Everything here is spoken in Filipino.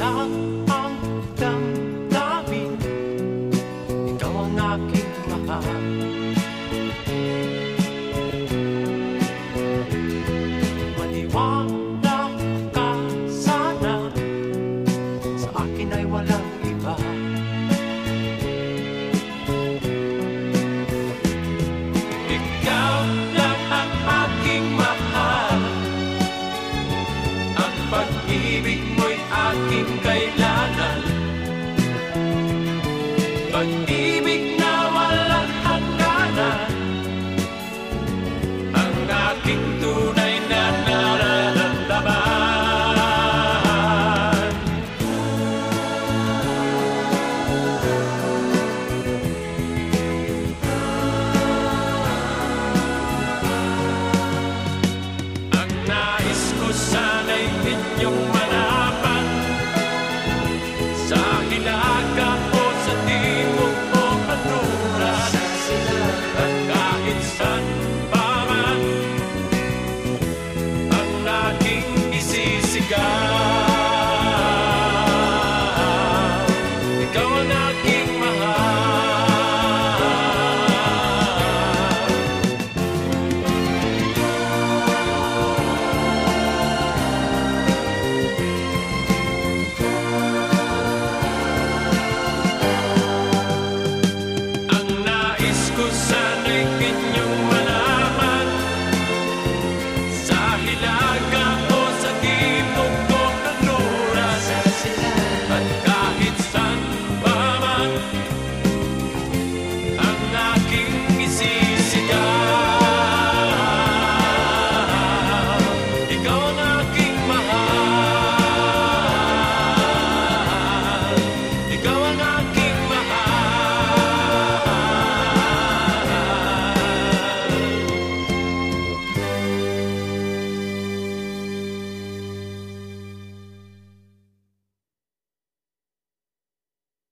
lang ang damdamin. Ikaw ang aking mahal. Pag-ibig na walang hangganan Ang aking tunay na nararamdaman. Ang nais ko sana'y inyong